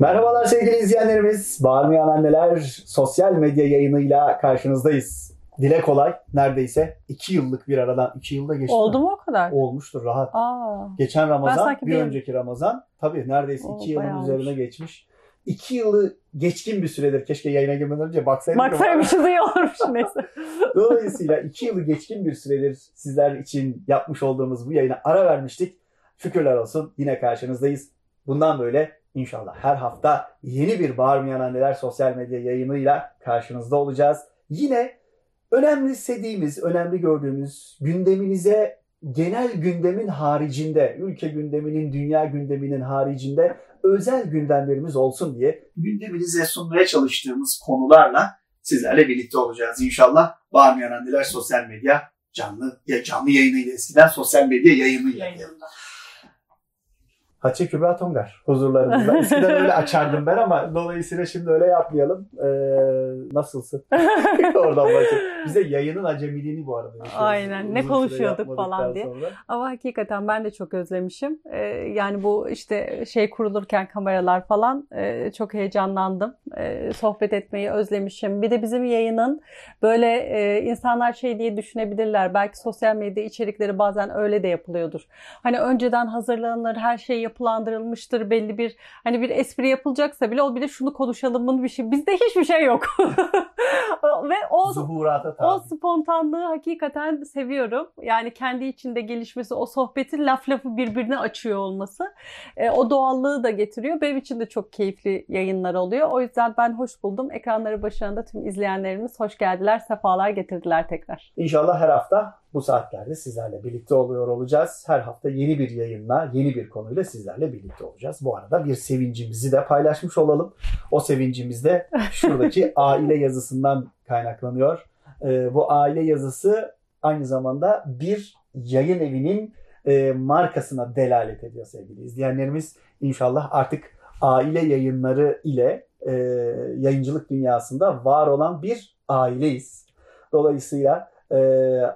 Merhabalar sevgili izleyenlerimiz. Bağırmayan Anneler sosyal medya yayınıyla karşınızdayız. Dile kolay neredeyse 2 yıllık bir aradan 2 yılda geçti. Oldu mu o kadar? Olmuştur rahat. Aa, Geçen Ramazan, bir bir- önceki Ramazan. Tabii neredeyse Oo, 2 yılın üzerine olmuş. geçmiş. 2 yılı geçkin bir süredir. Keşke yayına girmeden önce baksaydım. baksaymışız iyi olurmuş neyse. Dolayısıyla 2 yılı geçkin bir süredir sizler için yapmış olduğumuz bu yayına ara vermiştik. Şükürler olsun yine karşınızdayız. Bundan böyle inşallah her hafta yeni bir Bağırmayan Anneler sosyal medya yayınıyla karşınızda olacağız. Yine önemlisidiğimiz, önemli gördüğümüz gündeminize genel gündemin haricinde, ülke gündeminin, dünya gündeminin haricinde özel gündemlerimiz olsun diye gündeminize sunmaya çalıştığımız konularla sizlerle birlikte olacağız inşallah. Bağırmayan Anneler sosyal medya canlı ya canlı yayınıyla eskiden sosyal medya yayınıyla. Hatice Kübra Tongar huzurlarımızda. Eskiden öyle açardım ben ama dolayısıyla şimdi öyle yapmayalım. Ee, nasılsın? Oradan bakayım. Bize yayının acemiliğini bu arada yaşıyoruz. Aynen. Ne Uzun süre konuşuyorduk falan diye. sonra. Ama hakikaten ben de çok özlemişim. Ee, yani bu işte şey kurulurken kameralar falan e, çok heyecanlandım. E, sohbet etmeyi özlemişim. Bir de bizim yayının böyle e, insanlar şey diye düşünebilirler. Belki sosyal medya içerikleri bazen öyle de yapılıyordur. Hani önceden hazırlanır, her şey yapılandırılmıştır. Belli bir hani bir espri yapılacaksa bile o bir de şunu konuşalımın bir şey. Bizde hiçbir şey yok. Ve o o spontanlığı hakikaten seviyorum. Yani kendi içinde gelişmesi, o sohbetin laf lafı birbirine açıyor olması. e, o doğallığı da getiriyor. Benim için de çok keyifli yayınlar oluyor. O yüzden ben hoş buldum. Ekranları başında tüm izleyenlerimiz hoş geldiler, sefalar getirdiler tekrar. İnşallah her hafta bu saatlerde sizlerle birlikte oluyor olacağız. Her hafta yeni bir yayınla, yeni bir konuyla sizlerle birlikte olacağız. Bu arada bir sevincimizi de paylaşmış olalım. O sevincimiz de şuradaki aile yazısından kaynaklanıyor. Ee, bu aile yazısı aynı zamanda bir yayın evinin e, markasına delalet ediyor sevgili izleyenlerimiz. İnşallah artık aile yayınları ile e, yayıncılık dünyasında var olan bir aileyiz. Dolayısıyla e,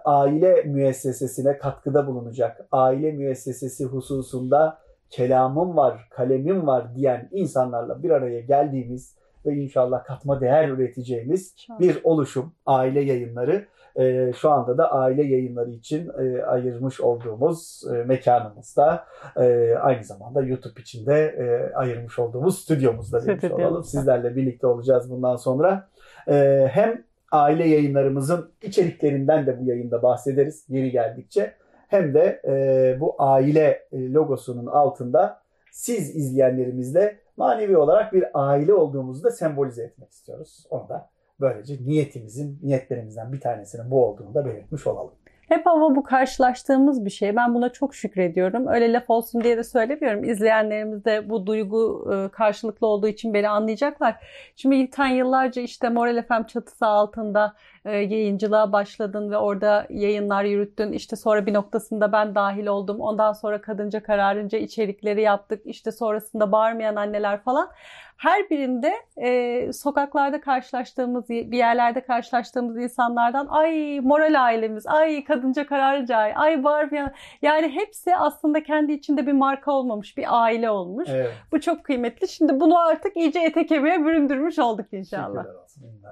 aile müessesesine katkıda bulunacak, aile müessesesi hususunda kelamım var, kalemim var diyen insanlarla bir araya geldiğimiz ve inşallah katma değer üreteceğimiz bir oluşum, aile yayınları. E, şu anda da aile yayınları için e, ayırmış olduğumuz e, mekanımızda e, aynı zamanda YouTube için de e, ayırmış olduğumuz stüdyomuzda demiş olalım. Sizlerle birlikte olacağız bundan sonra. E, hem aile yayınlarımızın içeriklerinden de bu yayında bahsederiz yeri geldikçe. Hem de e, bu aile e, logosunun altında siz izleyenlerimizle manevi olarak bir aile olduğumuzu da sembolize etmek istiyoruz. Onu da böylece niyetimizin, niyetlerimizden bir tanesinin bu olduğunu da belirtmiş olalım. Hep ama bu karşılaştığımız bir şey. Ben buna çok şükrediyorum. Öyle laf olsun diye de söylemiyorum. İzleyenlerimiz de bu duygu e, karşılıklı olduğu için beni anlayacaklar. Şimdi İlten yıllarca işte Moral FM çatısı altında e, yayıncılığa başladın ve orada yayınlar yürüttün. İşte sonra bir noktasında ben dahil oldum. Ondan sonra kadınca kararınca içerikleri yaptık. İşte sonrasında bağırmayan anneler falan. Her birinde e, sokaklarda karşılaştığımız, bir yerlerde karşılaştığımız insanlardan ay moral ailemiz, ay kadınca kararınca ay, ay bağırmayan. Yani hepsi aslında kendi içinde bir marka olmamış, bir aile olmuş. Evet. Bu çok kıymetli. Şimdi bunu artık iyice ete kemiğe büründürmüş olduk inşallah.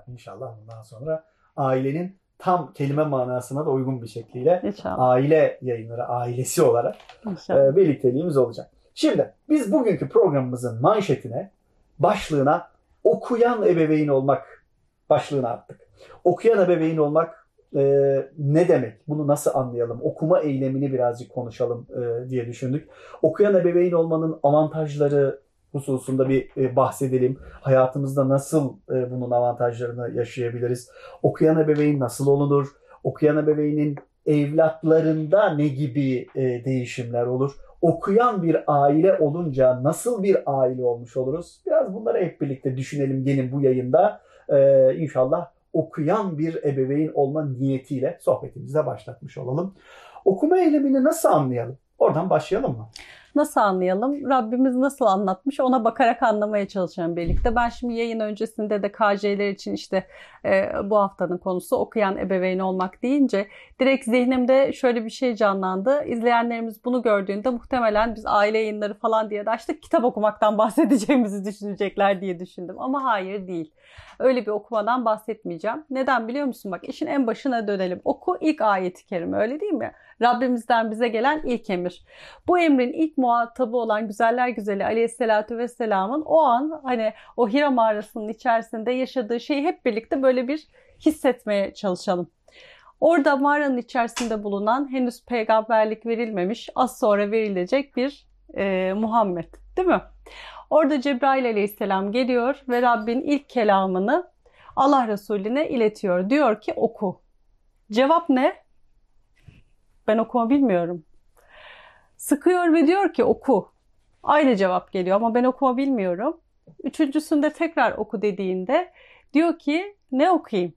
İnşallah bundan sonra ailenin tam kelime manasına da uygun bir şekliyle İnşallah. aile yayınları ailesi olarak İnşallah. e, birlikteliğimiz olacak. Şimdi biz bugünkü programımızın manşetine, başlığına okuyan ebeveyn olmak başlığını attık. Okuyan ebeveyn olmak e, ne demek? Bunu nasıl anlayalım? Okuma eylemini birazcık konuşalım e, diye düşündük. Okuyan ebeveyn olmanın avantajları hususunda bir e, bahsedelim. Hayatımızda nasıl e, bunun avantajlarını yaşayabiliriz? Okuyan ebeveyn nasıl olunur? Okuyan ebeveynin evlatlarında ne gibi e, değişimler olur? Okuyan bir aile olunca nasıl bir aile olmuş oluruz? Biraz bunları hep birlikte düşünelim gelin bu yayında. Ee, inşallah okuyan bir ebeveyn olma niyetiyle sohbetimize başlatmış olalım. Okuma eylemini nasıl anlayalım? Oradan başlayalım mı? Nasıl anlayalım? Rabbimiz nasıl anlatmış ona bakarak anlamaya çalışacağım birlikte. Ben şimdi yayın öncesinde de KJ'ler için işte e, bu haftanın konusu okuyan ebeveyn olmak deyince direkt zihnimde şöyle bir şey canlandı. İzleyenlerimiz bunu gördüğünde muhtemelen biz aile yayınları falan diye de açtık kitap okumaktan bahsedeceğimizi düşünecekler diye düşündüm. Ama hayır değil. Öyle bir okumadan bahsetmeyeceğim. Neden biliyor musun? Bak işin en başına dönelim. Oku ilk ayeti kerime öyle değil mi? Rabbimizden bize gelen ilk emir. Bu emrin ilk muhatabı olan güzeller güzeli aleyhissalatü vesselamın o an hani o Hira mağarasının içerisinde yaşadığı şeyi hep birlikte böyle bir hissetmeye çalışalım. Orada mağaranın içerisinde bulunan henüz peygamberlik verilmemiş az sonra verilecek bir e, Muhammed değil mi? Orada Cebrail aleyhisselam geliyor ve Rabbin ilk kelamını Allah Resulüne iletiyor. Diyor ki oku. Cevap ne? Ben okuma bilmiyorum. Sıkıyor ve diyor ki oku. Aynı cevap geliyor ama ben okuma bilmiyorum. Üçüncüsünde tekrar oku dediğinde diyor ki ne okuyayım?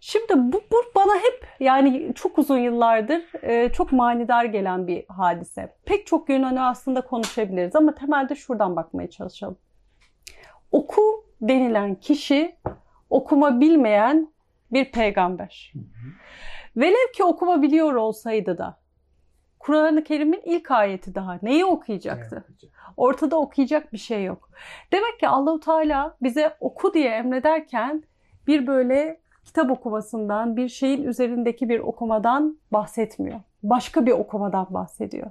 Şimdi bu, bu bana hep yani çok uzun yıllardır e, çok manidar gelen bir hadise. Pek çok yönünü aslında konuşabiliriz ama temelde şuradan bakmaya çalışalım. Oku denilen kişi okuma bilmeyen bir peygamber. Velev ki okuma biliyor olsaydı da Kur'an-ı Kerim'in ilk ayeti daha neyi okuyacaktı? Ortada okuyacak bir şey yok. Demek ki Allahu Teala bize oku diye emrederken bir böyle kitap okumasından, bir şeyin üzerindeki bir okumadan bahsetmiyor. Başka bir okumadan bahsediyor.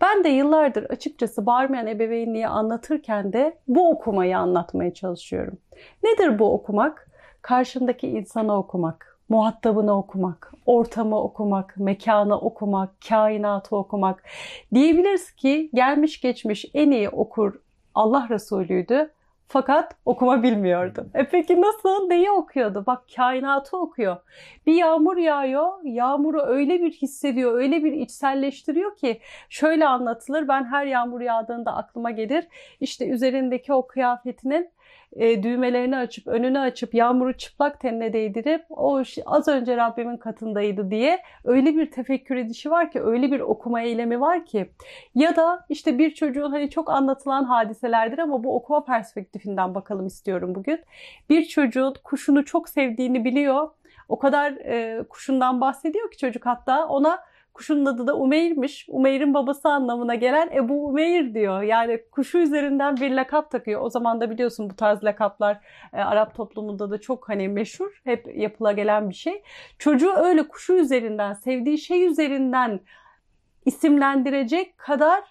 Ben de yıllardır açıkçası bağırmayan ebeveynliği anlatırken de bu okumayı anlatmaya çalışıyorum. Nedir bu okumak? Karşındaki insanı okumak, muhatabını okumak, ortamı okumak, mekanı okumak, kainatı okumak. Diyebiliriz ki gelmiş geçmiş en iyi okur Allah Resulü'ydü fakat okuma bilmiyordu. E peki nasıl? Neyi okuyordu? Bak kainatı okuyor. Bir yağmur yağıyor. Yağmuru öyle bir hissediyor, öyle bir içselleştiriyor ki şöyle anlatılır. Ben her yağmur yağdığında aklıma gelir. İşte üzerindeki o kıyafetinin e, düğmelerini açıp önünü açıp yağmuru çıplak tenine değdirip o az önce Rabbimin katındaydı diye öyle bir tefekkür edişi var ki öyle bir okuma eylemi var ki ya da işte bir çocuğun hani çok anlatılan hadiselerdir ama bu okuma perspektifinden bakalım istiyorum bugün. Bir çocuğun kuşunu çok sevdiğini biliyor. O kadar e, kuşundan bahsediyor ki çocuk hatta ona Kuşun adı da Umeyr'miş. Umeyr'in babası anlamına gelen Ebu Umeyr diyor. Yani kuşu üzerinden bir lakap takıyor. O zaman da biliyorsun bu tarz lakaplar e, Arap toplumunda da çok hani meşhur. Hep yapıla gelen bir şey. Çocuğu öyle kuşu üzerinden, sevdiği şey üzerinden isimlendirecek kadar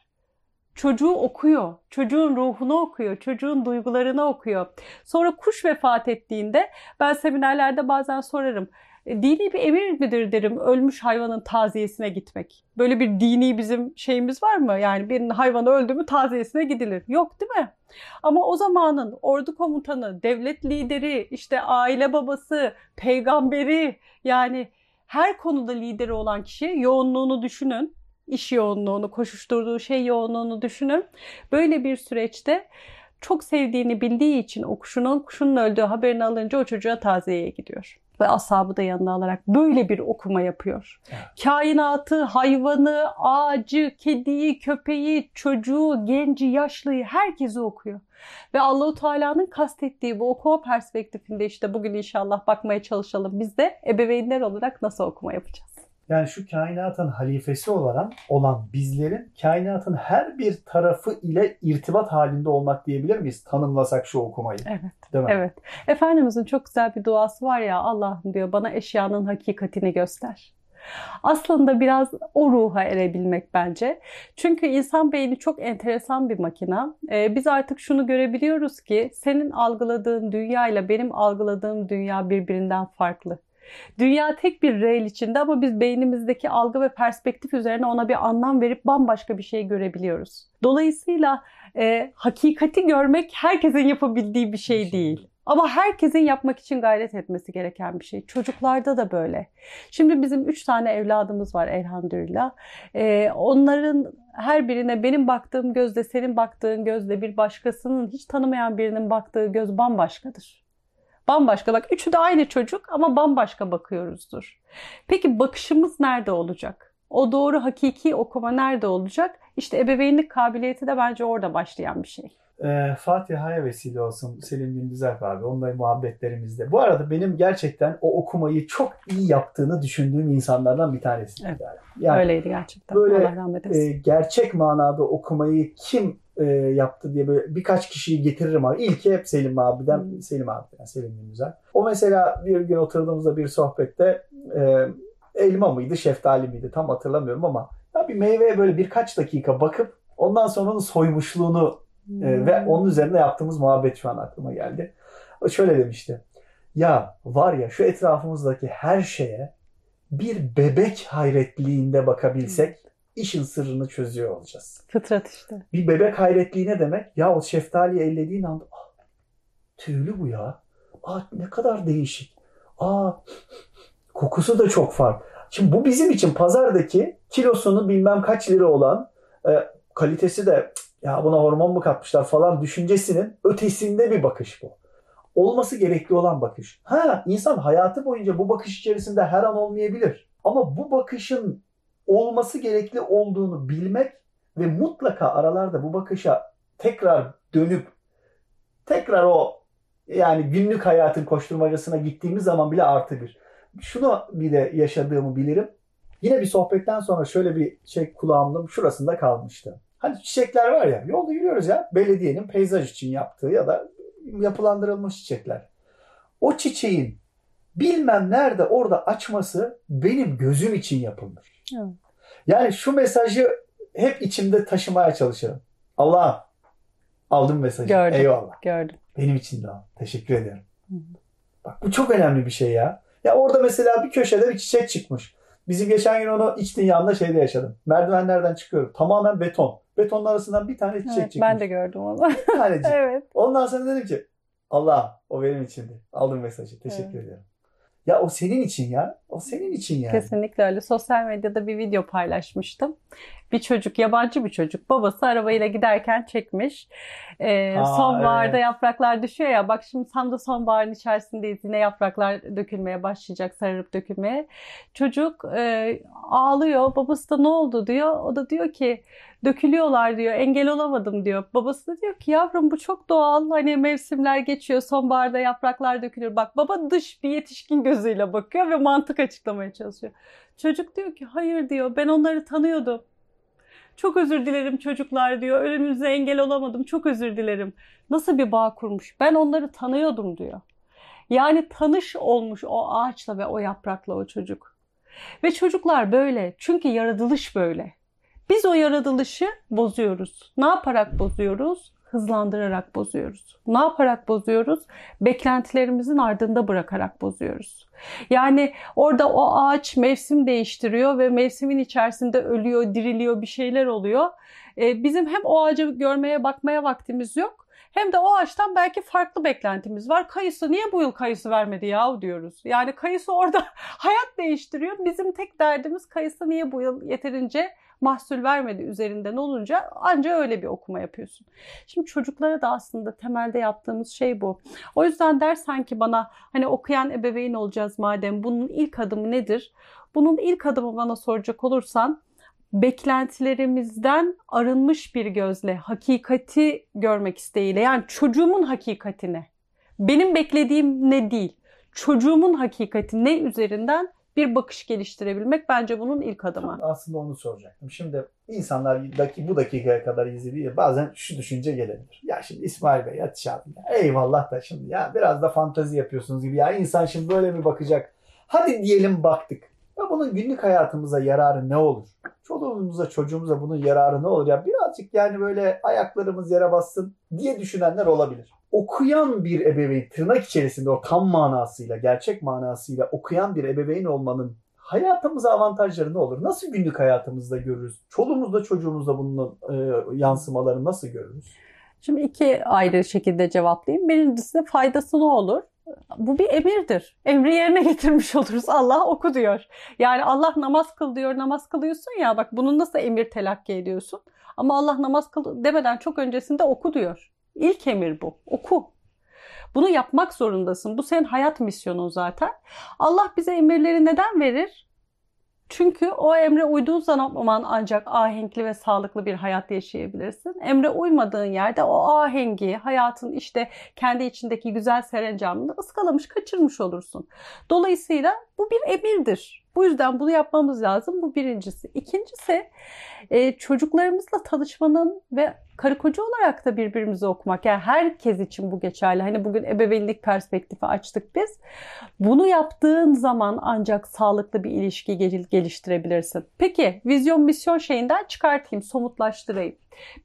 çocuğu okuyor. Çocuğun ruhunu okuyor. Çocuğun duygularını okuyor. Sonra kuş vefat ettiğinde ben seminerlerde bazen sorarım. Dini bir emir midir derim ölmüş hayvanın taziyesine gitmek. Böyle bir dini bizim şeyimiz var mı? Yani bir hayvan öldü mü taziyesine gidilir. Yok değil mi? Ama o zamanın ordu komutanı, devlet lideri, işte aile babası, peygamberi yani her konuda lideri olan kişi yoğunluğunu düşünün. iş yoğunluğunu, koşuşturduğu şey yoğunluğunu düşünün. Böyle bir süreçte çok sevdiğini bildiği için o kuşunun kuşunun öldüğü haberini alınca o çocuğa taziyeye gidiyor ve ashabı da yanına alarak böyle bir okuma yapıyor. Evet. Kainatı, hayvanı, ağacı, kediyi, köpeği, çocuğu, genci, yaşlıyı herkesi okuyor. Ve Allahu Teala'nın kastettiği bu okuma perspektifinde işte bugün inşallah bakmaya çalışalım. Biz de ebeveynler olarak nasıl okuma yapacağız? Yani şu kainatın halifesi olan olan bizlerin kainatın her bir tarafı ile irtibat halinde olmak diyebilir miyiz? Tanımlasak şu okumayı. Evet. Değil mi? Evet. Efendimizin çok güzel bir duası var ya Allah'ım diyor bana eşyanın hakikatini göster. Aslında biraz o ruha erebilmek bence. Çünkü insan beyni çok enteresan bir makina. Ee, biz artık şunu görebiliyoruz ki senin algıladığın dünya ile benim algıladığım dünya birbirinden farklı. Dünya tek bir reel içinde ama biz beynimizdeki algı ve perspektif üzerine ona bir anlam verip bambaşka bir şey görebiliyoruz. Dolayısıyla e, hakikati görmek herkesin yapabildiği bir şey değil. Ama herkesin yapmak için gayret etmesi gereken bir şey. Çocuklarda da böyle. Şimdi bizim üç tane evladımız var elhamdülillah. Ee, onların her birine benim baktığım gözle senin baktığın gözle bir başkasının hiç tanımayan birinin baktığı göz bambaşkadır. Bambaşka bak üçü de aynı çocuk ama bambaşka bakıyoruzdur. Peki bakışımız nerede olacak? O doğru hakiki okuma nerede olacak? İşte ebeveynlik kabiliyeti de bence orada başlayan bir şey. Ee, Fatiha'ya vesile olsun Selim Gündüzer abi. Onunla muhabbetlerimizde. Bu arada benim gerçekten o okumayı çok iyi yaptığını düşündüğüm insanlardan bir tanesi. Evet. Yani Öyleydi gerçekten. böyle, e, gerçek manada okumayı kim e, yaptı diye böyle birkaç kişiyi getiririm abi. İlki hep Selim abiden, Hmm. Selim abiden, Selim Gündüzer. O mesela bir gün oturduğumuzda bir sohbette e, elma mıydı, şeftali miydi tam hatırlamıyorum ama ya bir meyveye böyle birkaç dakika bakıp ondan sonra onun soymuşluğunu ve Hmm. onun üzerine yaptığımız muhabbet şu an aklıma geldi. O şöyle demişti. Ya var ya şu etrafımızdaki her şeye bir bebek hayretliğinde bakabilsek işin sırrını çözüyor olacağız. Fıtrat işte. Bir bebek hayretliği ne demek? Ya o şeftaliyi ellediğin anda ah, tüylü bu ya. Aa, ne kadar değişik. Aa, kokusu da çok farklı. Şimdi bu bizim için pazardaki kilosunu bilmem kaç lira olan e, kalitesi de "Cık, ya buna hormon mu katmışlar falan düşüncesinin ötesinde bir bakış bu. Olması gerekli olan bakış. Ha insan hayatı boyunca bu bakış içerisinde her an olmayabilir. Ama bu bakışın olması gerekli olduğunu bilmek ve mutlaka aralarda bu bakışa tekrar dönüp tekrar o yani günlük hayatın koşturmacasına gittiğimiz zaman bile artı bir. Şunu bile yaşadığımı bilirim. Yine bir sohbetten sonra şöyle bir şey kulağımda şurasında kalmıştı. Hani çiçekler var ya yolda yürüyoruz ya belediyenin peyzaj için yaptığı ya da yapılandırılmış çiçekler. O çiçeğin bilmem nerede orada açması benim gözüm için yapılmış. Evet. Yani şu mesajı hep içimde taşımaya çalışırım. Allah'ım aldım mesajı. Gördüm. Eyvallah. Gördüm. Benim için de al. Teşekkür ederim. Hı. Bak bu çok önemli bir şey ya. Ya orada mesela bir köşede bir çiçek çıkmış. Bizim geçen gün onu iç dünyamda şeyde yaşadım. Merdivenlerden çıkıyorum. Tamamen beton. Betonun arasından bir tane çiçek Evet, çıkmış. ben de gördüm onu. Bir tanecik. evet. Ondan sonra dedim ki Allah o benim içindi. Aldım mesajı. Teşekkür ederim. Ya o senin için ya. O senin için yani. Kesinlikle öyle. Sosyal medyada bir video paylaşmıştım. Bir çocuk, yabancı bir çocuk. Babası arabayla giderken çekmiş. Ee, Aa, sonbaharda evet. yapraklar düşüyor ya. Bak şimdi tam da sonbaharın içerisindeyiz. Yine yapraklar dökülmeye başlayacak, sararıp dökülmeye. Çocuk e, ağlıyor. Babası da ne oldu diyor. O da diyor ki dökülüyorlar diyor. Engel olamadım diyor. Babası da diyor ki yavrum bu çok doğal. Hani mevsimler geçiyor. Sonbaharda yapraklar dökülür. Bak baba dış bir yetişkin gözüyle bakıyor ve mantık açıklamaya çalışıyor. Çocuk diyor ki hayır diyor. Ben onları tanıyordum. Çok özür dilerim çocuklar diyor. Önünüze engel olamadım. Çok özür dilerim. Nasıl bir bağ kurmuş? Ben onları tanıyordum diyor. Yani tanış olmuş o ağaçla ve o yaprakla o çocuk. Ve çocuklar böyle. Çünkü yaratılış böyle. Biz o yaratılışı bozuyoruz. Ne yaparak bozuyoruz? Hızlandırarak bozuyoruz. Ne yaparak bozuyoruz? Beklentilerimizin ardında bırakarak bozuyoruz. Yani orada o ağaç mevsim değiştiriyor ve mevsimin içerisinde ölüyor, diriliyor, bir şeyler oluyor. Ee, bizim hem o ağacı görmeye, bakmaya vaktimiz yok. Hem de o ağaçtan belki farklı beklentimiz var. Kayısı niye bu yıl kayısı vermedi yahu diyoruz. Yani kayısı orada hayat değiştiriyor. Bizim tek derdimiz kayısı niye bu yıl yeterince mahsul vermedi üzerinden olunca anca öyle bir okuma yapıyorsun. Şimdi çocuklara da aslında temelde yaptığımız şey bu. O yüzden dersen ki bana hani okuyan ebeveyn olacağız madem bunun ilk adımı nedir? Bunun ilk adımı bana soracak olursan beklentilerimizden arınmış bir gözle hakikati görmek isteğiyle yani çocuğumun hakikatine benim beklediğim ne değil çocuğumun hakikati ne üzerinden bir bakış geliştirebilmek bence bunun ilk adımı. Aslında onu soracaktım. Şimdi insanlar bu dakikaya kadar izlediği bazen şu düşünce gelebilir. Ya şimdi İsmail Bey Yatış abi ya eyvallah da şimdi ya biraz da fantazi yapıyorsunuz gibi ya insan şimdi böyle mi bakacak? Hadi diyelim baktık. Ya bunun günlük hayatımıza yararı ne olur? Çoluğumuza çocuğumuza bunun yararı ne olur? Ya birazcık yani böyle ayaklarımız yere bassın diye düşünenler olabilir. Okuyan bir ebeveyn tırnak içerisinde o tam manasıyla, gerçek manasıyla okuyan bir ebeveyn olmanın hayatımıza avantajları ne olur? Nasıl günlük hayatımızda görürüz? Çoluğumuzda çocuğumuzda bunun e, yansımalarını nasıl görürüz? Şimdi iki ayrı şekilde cevaplayayım. Birincisi faydası ne olur? Bu bir emirdir. Emri yerine getirmiş oluruz. Allah oku diyor. Yani Allah namaz kıl diyor. Namaz kılıyorsun ya bak bunun nasıl emir telakki ediyorsun. Ama Allah namaz kıl demeden çok öncesinde oku diyor. İlk emir bu. Oku. Bunu yapmak zorundasın. Bu senin hayat misyonun zaten. Allah bize emirleri neden verir? Çünkü o emre uyduğun zaman ancak ahenkli ve sağlıklı bir hayat yaşayabilirsin. Emre uymadığın yerde o ahengi, hayatın işte kendi içindeki güzel serencamını ıskalamış, kaçırmış olursun. Dolayısıyla bu bir emirdir. Bu yüzden bunu yapmamız lazım. Bu birincisi. İkincisi e, çocuklarımızla tanışmanın ve karı koca olarak da birbirimizi okumak. Yani herkes için bu geçerli. Hani bugün ebeveynlik perspektifi açtık biz. Bunu yaptığın zaman ancak sağlıklı bir ilişki geliştirebilirsin. Peki vizyon misyon şeyinden çıkartayım, somutlaştırayım.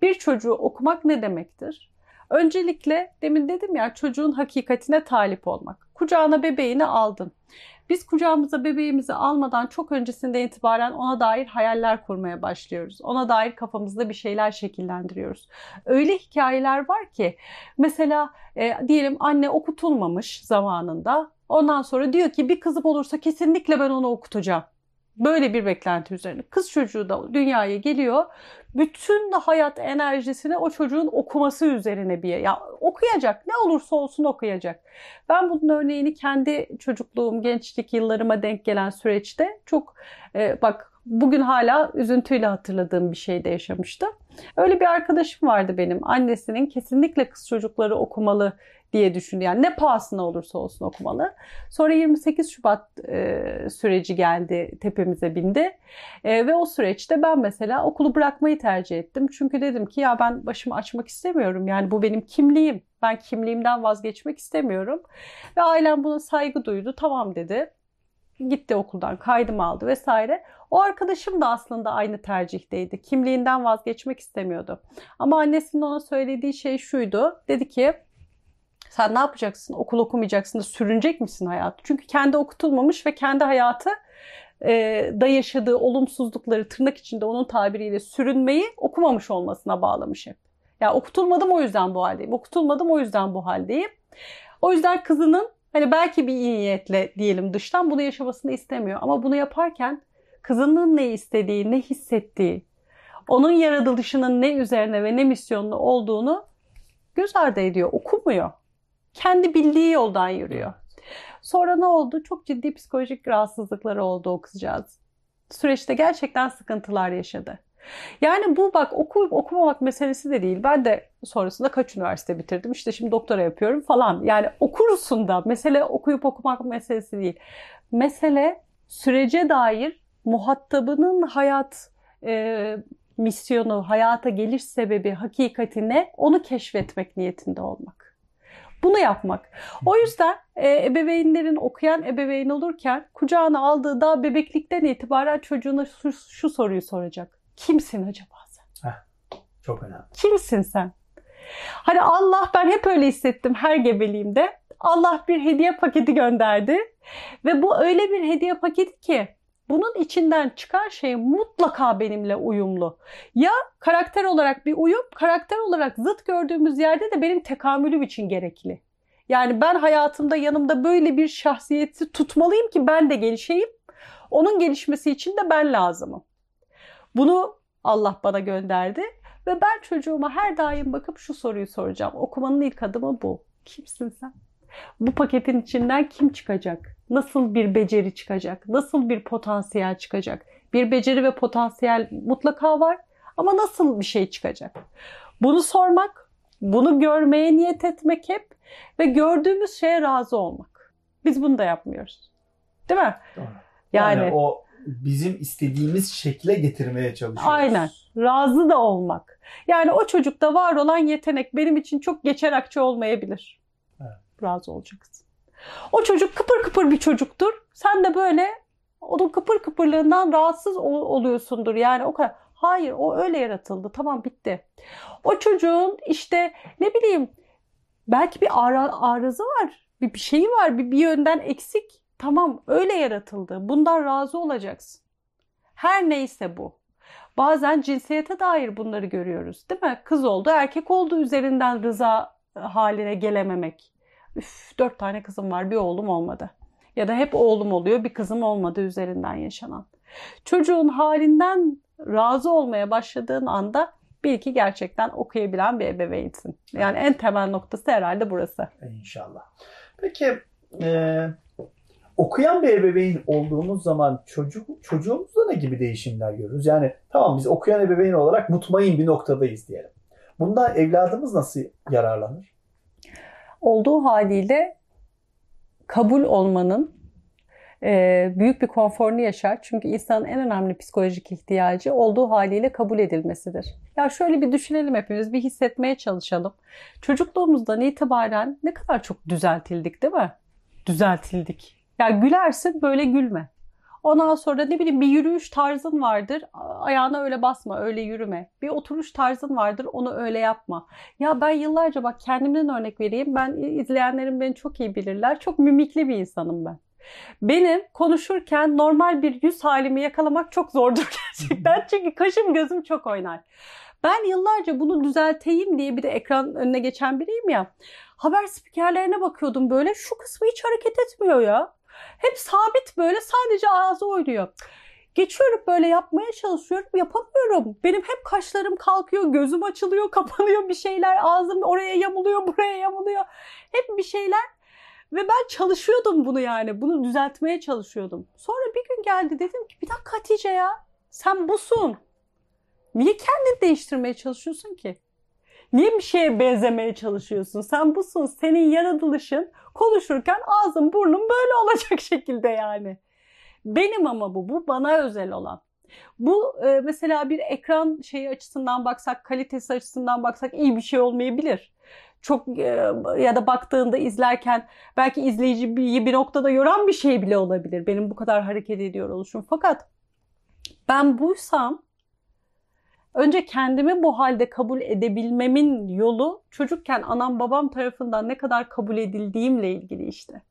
Bir çocuğu okumak ne demektir? Öncelikle demin dedim ya çocuğun hakikatine talip olmak. Kucağına bebeğini aldın. Biz kucağımıza bebeğimizi almadan çok öncesinde itibaren ona dair hayaller kurmaya başlıyoruz. Ona dair kafamızda bir şeyler şekillendiriyoruz. Öyle hikayeler var ki mesela e, diyelim anne okutulmamış zamanında. Ondan sonra diyor ki bir kızım olursa kesinlikle ben onu okutacağım. Böyle bir beklenti üzerine. Kız çocuğu da dünyaya geliyor. Bütün de hayat enerjisini o çocuğun okuması üzerine bir ya okuyacak. Ne olursa olsun okuyacak. Ben bunun örneğini kendi çocukluğum, gençlik yıllarıma denk gelen süreçte çok e, bak bugün hala üzüntüyle hatırladığım bir şeyde yaşamıştım. Öyle bir arkadaşım vardı benim. Annesinin kesinlikle kız çocukları okumalı diye düşündü. Yani ne pahasına olursa olsun okumalı. Sonra 28 Şubat e, süreci geldi, tepemize bindi. E, ve o süreçte ben mesela okulu bırakmayı tercih ettim. Çünkü dedim ki ya ben başımı açmak istemiyorum. Yani bu benim kimliğim. Ben kimliğimden vazgeçmek istemiyorum. Ve ailem buna saygı duydu. Tamam dedi. Gitti okuldan kaydım aldı vesaire. O arkadaşım da aslında aynı tercihteydi. Kimliğinden vazgeçmek istemiyordu. Ama annesinin ona söylediği şey şuydu. Dedi ki sen ne yapacaksın? Okul okumayacaksın da sürünecek misin hayatı? Çünkü kendi okutulmamış ve kendi hayatı e, da yaşadığı olumsuzlukları tırnak içinde onun tabiriyle sürünmeyi okumamış olmasına bağlamış hep. Ya okutulmadım o yüzden bu haldeyim. Okutulmadım o yüzden bu haldeyim. O yüzden kızının hani belki bir iyi niyetle diyelim dıştan bunu yaşamasını istemiyor. Ama bunu yaparken kızının ne istediği, ne hissettiği, onun yaratılışının ne üzerine ve ne misyonlu olduğunu göz ardı ediyor, okumuyor. Kendi bildiği yoldan yürüyor. Sonra ne oldu? Çok ciddi psikolojik rahatsızlıkları oldu o kızcağız. Süreçte gerçekten sıkıntılar yaşadı. Yani bu bak okuyup okumamak meselesi de değil. Ben de sonrasında kaç üniversite bitirdim. İşte şimdi doktora yapıyorum falan. Yani okursun da mesele okuyup okumak meselesi değil. Mesele sürece dair muhatabının hayat e, misyonu, hayata geliş sebebi, hakikatine onu keşfetmek niyetinde olmak. Bunu yapmak. O yüzden e, ebeveynlerin okuyan ebeveyn olurken kucağına aldığı daha bebeklikten itibaren çocuğuna şu, şu soruyu soracak. Kimsin acaba sen? Heh, çok önemli. Kimsin sen? Hani Allah ben hep öyle hissettim her gebeliğimde. Allah bir hediye paketi gönderdi. Ve bu öyle bir hediye paketi ki bunun içinden çıkan şey mutlaka benimle uyumlu. Ya karakter olarak bir uyum, karakter olarak zıt gördüğümüz yerde de benim tekamülüm için gerekli. Yani ben hayatımda yanımda böyle bir şahsiyeti tutmalıyım ki ben de gelişeyim. Onun gelişmesi için de ben lazımım. Bunu Allah bana gönderdi ve ben çocuğuma her daim bakıp şu soruyu soracağım. Okumanın ilk adımı bu. Kimsin sen? Bu paketin içinden kim çıkacak? Nasıl bir beceri çıkacak? Nasıl bir potansiyel çıkacak? Bir beceri ve potansiyel mutlaka var ama nasıl bir şey çıkacak? Bunu sormak, bunu görmeye niyet etmek hep ve gördüğümüz şeye razı olmak. Biz bunu da yapmıyoruz. Değil mi? Doğru. Yani, yani o bizim istediğimiz şekle getirmeye çalışıyoruz. Aynen. Razı da olmak. Yani o çocukta var olan yetenek benim için çok geçer akçe olmayabilir. Evet. Razı olacaksın. O çocuk kıpır kıpır bir çocuktur. Sen de böyle onun kıpır kıpırlığından rahatsız oluyorsundur. Yani o kadar. Hayır o öyle yaratıldı. Tamam bitti. O çocuğun işte ne bileyim belki bir arıza var. Bir, bir şeyi var. Bir, bir yönden eksik. Tamam öyle yaratıldı. Bundan razı olacaksın. Her neyse bu. Bazen cinsiyete dair bunları görüyoruz değil mi? Kız oldu erkek oldu üzerinden rıza haline gelememek üf dört tane kızım var bir oğlum olmadı. Ya da hep oğlum oluyor bir kızım olmadı üzerinden yaşanan. Çocuğun halinden razı olmaya başladığın anda bil ki gerçekten okuyabilen bir ebeveynsin. Yani en temel noktası herhalde burası. İnşallah. Peki e, okuyan bir ebeveyn olduğumuz zaman çocuk çocuğumuzda ne gibi değişimler görürüz? Yani tamam biz okuyan ebeveyn olarak mutmain bir noktadayız diyelim. Bunda evladımız nasıl yararlanır? Olduğu haliyle kabul olmanın e, büyük bir konforunu yaşar. Çünkü insanın en önemli psikolojik ihtiyacı olduğu haliyle kabul edilmesidir. Ya şöyle bir düşünelim hepimiz, bir hissetmeye çalışalım. Çocukluğumuzdan itibaren ne kadar çok düzeltildik değil mi? Düzeltildik. Ya gülersin böyle gülme. Ondan sonra ne bileyim bir yürüyüş tarzın vardır. Ayağına öyle basma, öyle yürüme. Bir oturuş tarzın vardır, onu öyle yapma. Ya ben yıllarca bak kendimden örnek vereyim. Ben izleyenlerim beni çok iyi bilirler. Çok mimikli bir insanım ben. Benim konuşurken normal bir yüz halimi yakalamak çok zordur gerçekten. Çünkü kaşım gözüm çok oynar. Ben yıllarca bunu düzelteyim diye bir de ekran önüne geçen biriyim ya. Haber spikerlerine bakıyordum böyle şu kısmı hiç hareket etmiyor ya. Hep sabit böyle sadece ağzı oynuyor. Geçiyorum böyle yapmaya çalışıyorum yapamıyorum. Benim hep kaşlarım kalkıyor, gözüm açılıyor, kapanıyor bir şeyler. Ağzım oraya yamuluyor, buraya yamuluyor. Hep bir şeyler ve ben çalışıyordum bunu yani. Bunu düzeltmeye çalışıyordum. Sonra bir gün geldi dedim ki bir dakika Hatice ya sen busun. Niye kendini değiştirmeye çalışıyorsun ki? Niye bir şeye benzemeye çalışıyorsun? Sen busun. Senin yaratılışın konuşurken ağzın burnun böyle olacak şekilde yani. Benim ama bu. Bu bana özel olan. Bu e, mesela bir ekran şeyi açısından baksak, kalitesi açısından baksak iyi bir şey olmayabilir çok e, ya da baktığında izlerken belki izleyici bir, bir noktada yoran bir şey bile olabilir. Benim bu kadar hareket ediyor oluşum. Fakat ben buysam önce kendimi bu halde kabul edebilmemin yolu çocukken anam babam tarafından ne kadar kabul edildiğimle ilgili işte.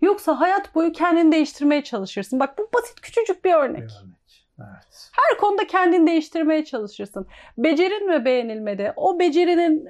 Yoksa hayat boyu kendini değiştirmeye çalışırsın. Bak bu basit küçücük bir örnek. Bir örnek. Evet. Her konuda kendini değiştirmeye çalışırsın. Becerin ve beğenilmede o becerinin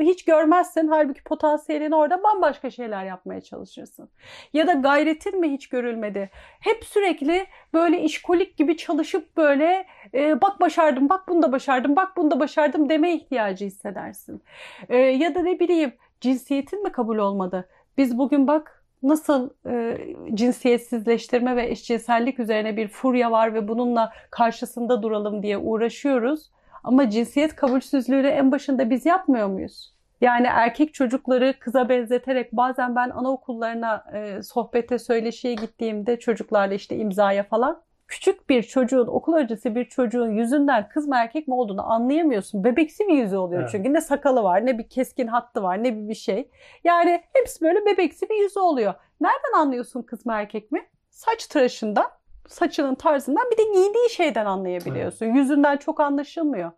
hiç görmezsin. Halbuki potansiyelin orada bambaşka şeyler yapmaya çalışırsın. Ya da gayretin mi hiç görülmedi? Hep sürekli böyle işkolik gibi çalışıp böyle e, bak başardım, bak bunu da başardım, bak bunu da başardım deme ihtiyacı hissedersin. E, ya da ne bileyim cinsiyetin mi kabul olmadı? Biz bugün bak nasıl e, cinsiyetsizleştirme ve eşcinsellik üzerine bir furya var ve bununla karşısında duralım diye uğraşıyoruz. Ama cinsiyet kabulsüzlüğünü en başında biz yapmıyor muyuz? Yani erkek çocukları kıza benzeterek bazen ben anaokullarına e, sohbete söyleşiye gittiğimde çocuklarla işte imzaya falan küçük bir çocuğun okul öncesi bir çocuğun yüzünden kız mı erkek mi olduğunu anlayamıyorsun. Bebeksi bir yüzü oluyor evet. çünkü ne sakalı var ne bir keskin hattı var ne bir şey. Yani hepsi böyle bebeksi bir yüzü oluyor. Nereden anlıyorsun kız mı erkek mi? Saç tıraşından saçının tarzından bir de giydiği şeyden anlayabiliyorsun. Evet. Yüzünden çok anlaşılmıyor.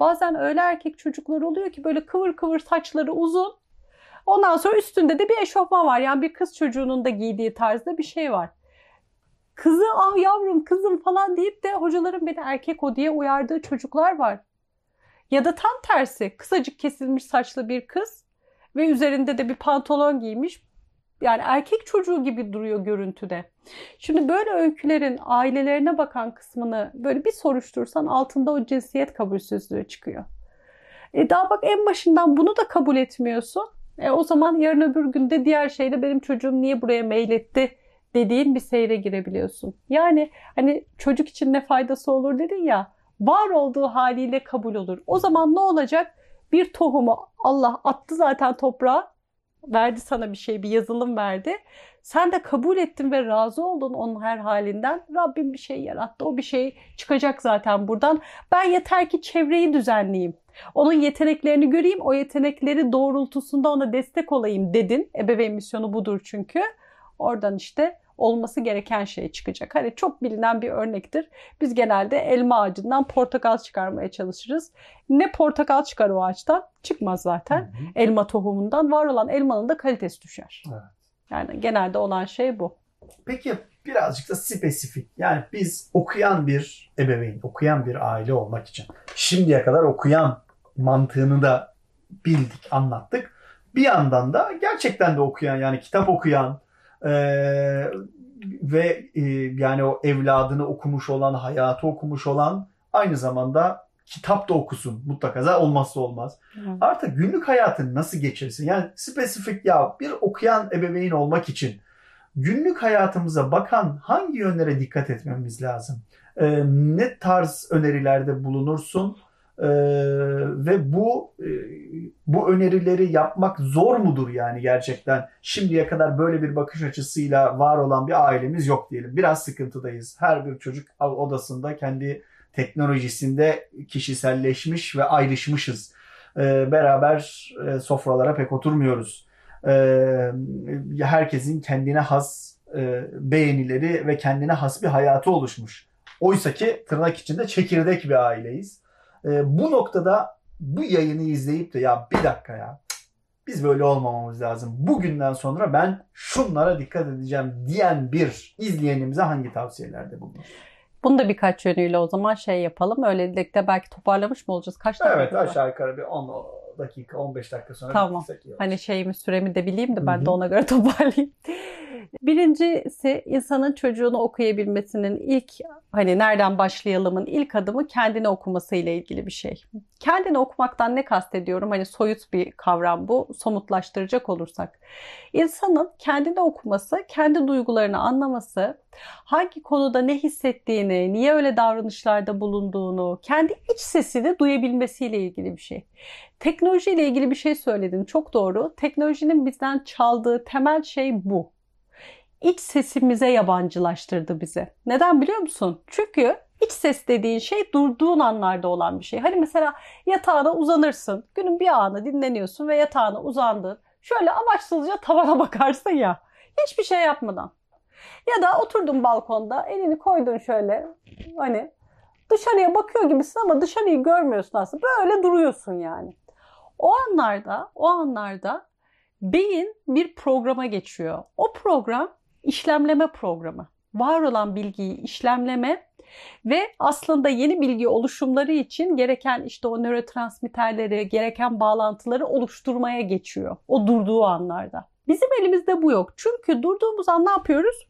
Bazen öyle erkek çocuklar oluyor ki böyle kıvır kıvır saçları uzun. Ondan sonra üstünde de bir eşofman var. Yani bir kız çocuğunun da giydiği tarzda bir şey var. Kızı ah yavrum kızım falan deyip de hocaların beni erkek o diye uyardığı çocuklar var. Ya da tam tersi kısacık kesilmiş saçlı bir kız ve üzerinde de bir pantolon giymiş yani erkek çocuğu gibi duruyor görüntüde. Şimdi böyle öykülerin ailelerine bakan kısmını böyle bir soruştursan altında o cinsiyet kabulsüzlüğü çıkıyor. E daha bak en başından bunu da kabul etmiyorsun. E o zaman yarın öbür günde diğer şeyde benim çocuğum niye buraya meyletti dediğin bir seyre girebiliyorsun. Yani hani çocuk için ne faydası olur dedin ya var olduğu haliyle kabul olur. O zaman ne olacak? Bir tohumu Allah attı zaten toprağa verdi sana bir şey, bir yazılım verdi. Sen de kabul ettin ve razı oldun onun her halinden. Rabbim bir şey yarattı. O bir şey çıkacak zaten buradan. Ben yeter ki çevreyi düzenleyeyim. Onun yeteneklerini göreyim. O yetenekleri doğrultusunda ona destek olayım dedin. Ebeveyn misyonu budur çünkü. Oradan işte olması gereken şey çıkacak. Hani çok bilinen bir örnektir. Biz genelde elma ağacından portakal çıkarmaya çalışırız. Ne portakal çıkar o ağaçtan? Çıkmaz zaten. Hı hı. Elma tohumundan var olan elmanın da kalitesi düşer. Evet. Yani genelde olan şey bu. Peki birazcık da spesifik. Yani biz okuyan bir ebeveyn, okuyan bir aile olmak için şimdiye kadar okuyan mantığını da bildik, anlattık. Bir yandan da gerçekten de okuyan yani kitap okuyan, e, ve e, yani o evladını okumuş olan, hayatı okumuş olan aynı zamanda kitap da okusun mutlaka. Zaten olmazsa olmaz. Hı. Artık günlük hayatını nasıl geçirsin? Yani spesifik ya bir okuyan ebeveyn olmak için günlük hayatımıza bakan hangi yönlere dikkat etmemiz lazım? Ee, ne tarz önerilerde bulunursun? Ee, ve bu e, bu önerileri yapmak zor mudur yani gerçekten? Şimdiye kadar böyle bir bakış açısıyla var olan bir ailemiz yok diyelim. Biraz sıkıntıdayız. Her bir çocuk odasında kendi teknolojisinde kişiselleşmiş ve ayrışmışız. Ee, beraber e, sofralara pek oturmuyoruz. Ee, herkesin kendine has e, beğenileri ve kendine has bir hayatı oluşmuş. Oysa ki tırnak içinde çekirdek bir aileyiz. Ee, bu noktada bu yayını izleyip de ya bir dakika ya biz böyle olmamamız lazım. Bugünden sonra ben şunlara dikkat edeceğim diyen bir izleyenimize hangi tavsiyelerde bulunur? Bunu da birkaç yönüyle o zaman şey yapalım. Öylelikle belki toparlamış mı olacağız? Kaç dakika? Evet aşağı yukarı bir 10 dakika 15 dakika sonra tamam. Hani şeyimi süremi de bileyim de ben Hı-hı. de ona göre toparlayayım. Birincisi insanın çocuğunu okuyabilmesinin ilk hani nereden başlayalımın ilk adımı kendini okuması ile ilgili bir şey. Kendini okumaktan ne kastediyorum? Hani soyut bir kavram bu. Somutlaştıracak olursak. İnsanın kendini okuması, kendi duygularını anlaması, hangi konuda ne hissettiğini, niye öyle davranışlarda bulunduğunu, kendi iç sesini duyabilmesiyle ilgili bir şey. Teknoloji ile ilgili bir şey söyledin. Çok doğru. Teknolojinin bizden çaldığı temel şey bu iç sesimize yabancılaştırdı bizi. Neden biliyor musun? Çünkü iç ses dediğin şey durduğun anlarda olan bir şey. Hani mesela yatağına uzanırsın. Günün bir anı dinleniyorsun ve yatağına uzandın. Şöyle amaçsızca tavana bakarsın ya. Hiçbir şey yapmadan. Ya da oturdun balkonda elini koydun şöyle hani dışarıya bakıyor gibisin ama dışarıyı görmüyorsun aslında. Böyle duruyorsun yani. O anlarda, o anlarda beyin bir programa geçiyor. O program işlemleme programı. Var olan bilgiyi işlemleme ve aslında yeni bilgi oluşumları için gereken işte o nörotransmitterleri, gereken bağlantıları oluşturmaya geçiyor. O durduğu anlarda. Bizim elimizde bu yok. Çünkü durduğumuz an ne yapıyoruz?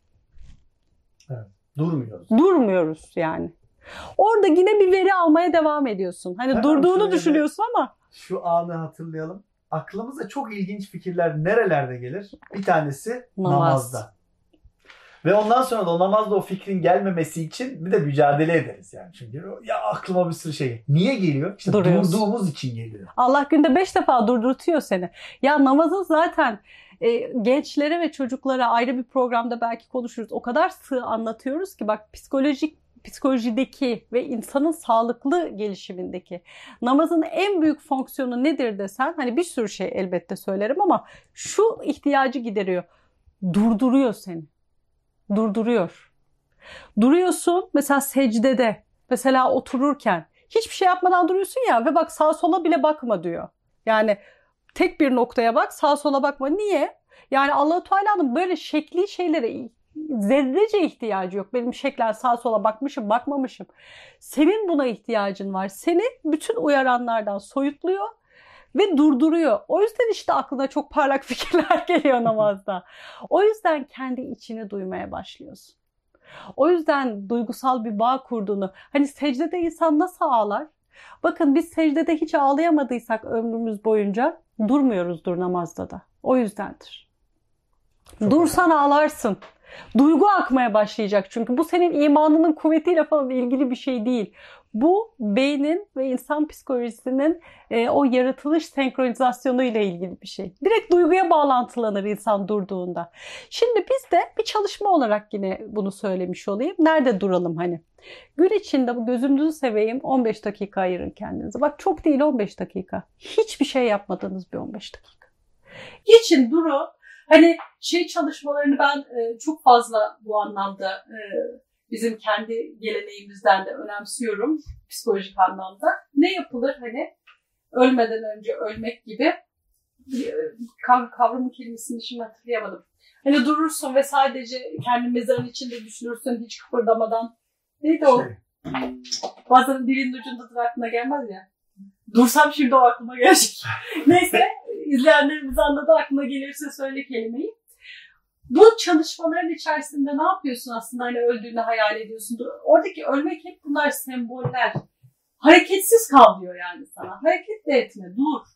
Evet, durmuyoruz. Durmuyoruz yani. Orada yine bir veri almaya devam ediyorsun. Hani ben durduğunu düşünüyorsun ama. Şu anı hatırlayalım. Aklımıza çok ilginç fikirler nerelerde gelir? Bir tanesi Namaz. namazda. Ve ondan sonra da namazda o fikrin gelmemesi için bir de mücadele ederiz yani. Çünkü ya aklıma bir sürü şey. Niye geliyor? İşte Duruyoruz. durduğumuz için geliyor. Allah günde beş defa durdurtuyor seni. Ya namazın zaten e, gençlere ve çocuklara ayrı bir programda belki konuşuruz. O kadar sığ anlatıyoruz ki bak psikolojik psikolojideki ve insanın sağlıklı gelişimindeki namazın en büyük fonksiyonu nedir desen hani bir sürü şey elbette söylerim ama şu ihtiyacı gideriyor. Durduruyor seni durduruyor. Duruyorsun mesela secdede, mesela otururken hiçbir şey yapmadan duruyorsun ya ve bak sağa sola bile bakma diyor. Yani tek bir noktaya bak sağa sola bakma. Niye? Yani Allah-u Teala'nın böyle şekli şeylere zerrece ihtiyacı yok. Benim şeklen sağa sola bakmışım, bakmamışım. Senin buna ihtiyacın var. Seni bütün uyaranlardan soyutluyor ve durduruyor. O yüzden işte aklına çok parlak fikirler geliyor namazda. O yüzden kendi içini duymaya başlıyorsun. O yüzden duygusal bir bağ kurduğunu, hani secdede insan nasıl ağlar? Bakın biz secdede hiç ağlayamadıysak ömrümüz boyunca durmuyoruzdur namazda da. O yüzdendir. Çok Dursan güzel. ağlarsın. Duygu akmaya başlayacak çünkü bu senin imanının kuvvetiyle falan ilgili bir şey değil. Bu beynin ve insan psikolojisinin e, o yaratılış senkronizasyonu ile ilgili bir şey. Direkt duyguya bağlantılanır insan durduğunda. Şimdi biz de bir çalışma olarak yine bunu söylemiş olayım. Nerede duralım hani? Gün içinde bu gözümüzü seveyim 15 dakika ayırın kendinize. Bak çok değil 15 dakika. Hiçbir şey yapmadığınız bir 15 dakika. Geçin durun. Hani şey çalışmalarını ben e, çok fazla bu anlamda e, bizim kendi geleneğimizden de önemsiyorum psikolojik anlamda. Ne yapılır hani ölmeden önce ölmek gibi kav kavramın kelimesini şimdi hatırlayamadım. Hani durursun ve sadece kendi mezarın içinde düşünürsün hiç kıpırdamadan. Neydi o? Şey. Bazen dilin ucundadır aklına gelmez ya. Dursam şimdi o aklıma gelecek. Neyse izleyenlerimiz anladı aklına gelirse söyle kelimeyi bu çalışmaların içerisinde ne yapıyorsun aslında hani öldüğünü hayal ediyorsun. Oradaki ölmek hep bunlar semboller. Hareketsiz kal diyor yani sana. Hareket de etme, dur.